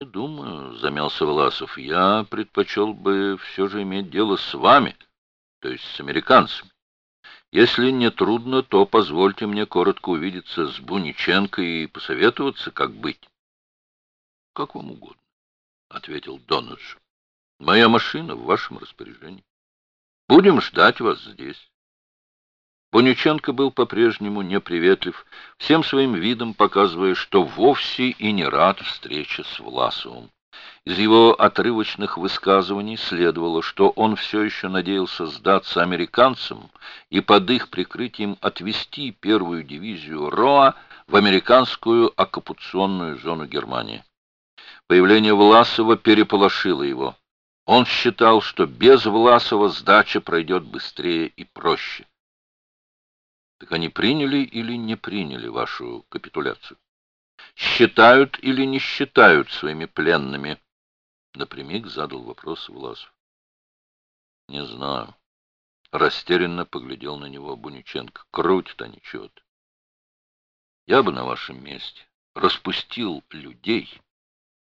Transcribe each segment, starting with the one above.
Думаю, замялся Власов. Я предпочел бы все же иметь дело с вами, то есть с американцами. Если не трудно, то позвольте мне коротко увидеться с Буниченко и посоветоваться, как быть. — Как вам угодно, — ответил Доннедж. — Моя машина в вашем распоряжении. Будем ждать вас здесь. Буниченко был по-прежнему неприветлив, всем своим видом показывая, что вовсе и не рад встрече с Власовым. Из его отрывочных высказываний следовало, что он все еще надеялся сдаться американцам и под их прикрытием отвести первую дивизию РОА в американскую оккупационную зону Германии. Появление Власова переполошило его. Он считал, что без Власова сдача пройдет быстрее и проще. Так они приняли или не приняли вашу капитуляцию? Считают или не считают своими пленными? Напрямик задал вопрос Власов. Не знаю. Растерянно поглядел на него Буниченко. Крутит они чего-то. Я бы на вашем месте распустил людей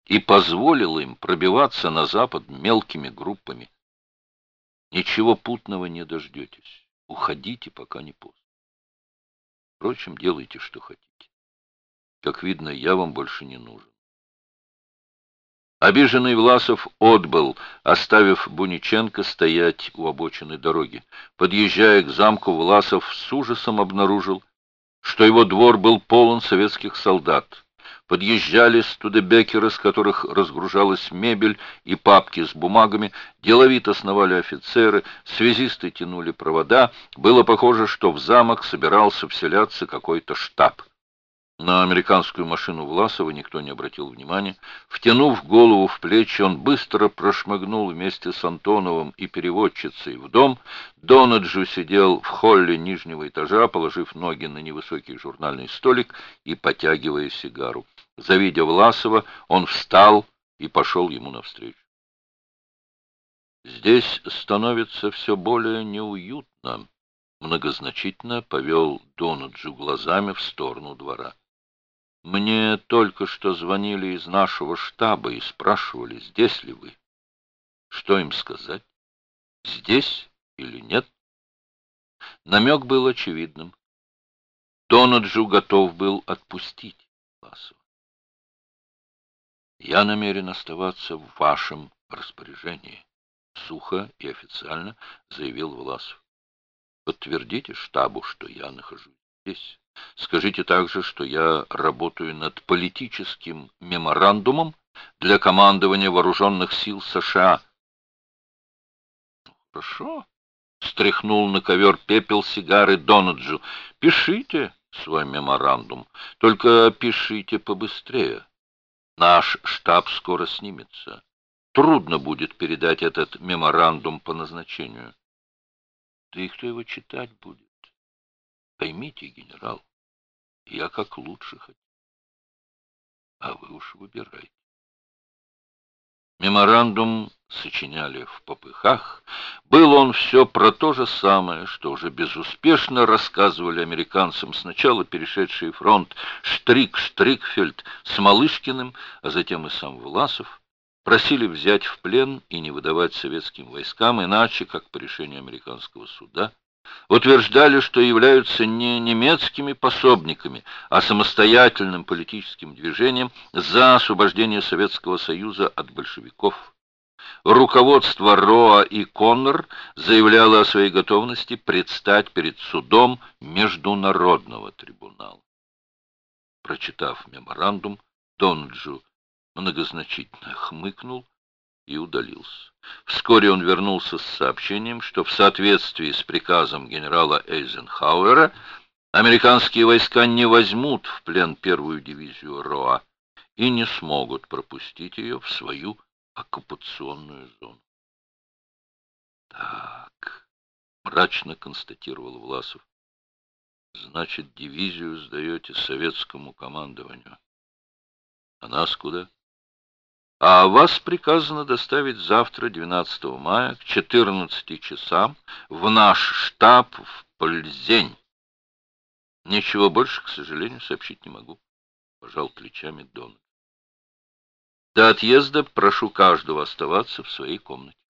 и позволил им пробиваться на запад мелкими группами. Ничего путного не дождетесь. Уходите, пока не поздно. Впрочем, делайте, что хотите. Как видно, я вам больше не нужен. Обиженный Власов отбыл, оставив Буниченко стоять у обочины дороги. Подъезжая к замку, Власов с ужасом обнаружил, что его двор был полон советских солдат. Подъезжали студебекеры, с которых разгружалась мебель и папки с бумагами, деловито сновали офицеры, связисты тянули провода. Было похоже, что в замок собирался вселяться какой-то штаб. На американскую машину Власова никто не обратил внимания. Втянув голову в плечи, он быстро прошмыгнул вместе с Антоновым и переводчицей в дом. Донаджу сидел в холле нижнего этажа, положив ноги на невысокий журнальный столик и потягивая сигару. Завидя Власова, он встал и пошел ему навстречу. «Здесь становится все более неуютно», — многозначительно повел Донаджу глазами в сторону двора. Мне только что звонили из нашего штаба и спрашивали, здесь ли вы. Что им сказать? Здесь или нет? Намек был очевидным. Донаджу готов был отпустить Власова. Я намерен оставаться в вашем распоряжении, сухо и официально заявил Власов. Подтвердите штабу, что я нахожусь здесь. Скажите также, что я работаю над политическим меморандумом для командования вооруженных сил США. Хорошо. Стряхнул на ковер пепел сигары Донаджу. Пишите свой меморандум, только пишите побыстрее. Наш штаб скоро снимется. Трудно будет передать этот меморандум по назначению. Да и кто его читать будет? Поймите, генерал, я как лучше хочу. А вы уж выбирайте. Меморандум сочиняли в попыхах. Был он все про то же самое, что уже безуспешно рассказывали американцам, сначала перешедший фронт Штрик Штрикфельд с Малышкиным, а затем и сам Власов. Просили взять в плен и не выдавать советским войскам, иначе, как по решению американского суда, утверждали, что являются не немецкими пособниками, а самостоятельным политическим движением за освобождение Советского Союза от большевиков. Руководство Роа и Коннор заявляло о своей готовности предстать перед судом Международного трибунала. Прочитав меморандум, Донджу многозначительно хмыкнул и удалился. Вскоре он вернулся с сообщением, что в соответствии с приказом генерала Эйзенхауэра американские войска не возьмут в плен первую дивизию РОА и не смогут пропустить ее в свою оккупационную зону. Так, мрачно констатировал Власов. Значит, дивизию сдаете советскому командованию. А нас куда? А вас приказано доставить завтра, 12 мая, к 14 часам в наш штаб в Пользень. Ничего больше, к сожалению, сообщить не могу. Пожал плечами Дон. До отъезда прошу каждого оставаться в своей комнате.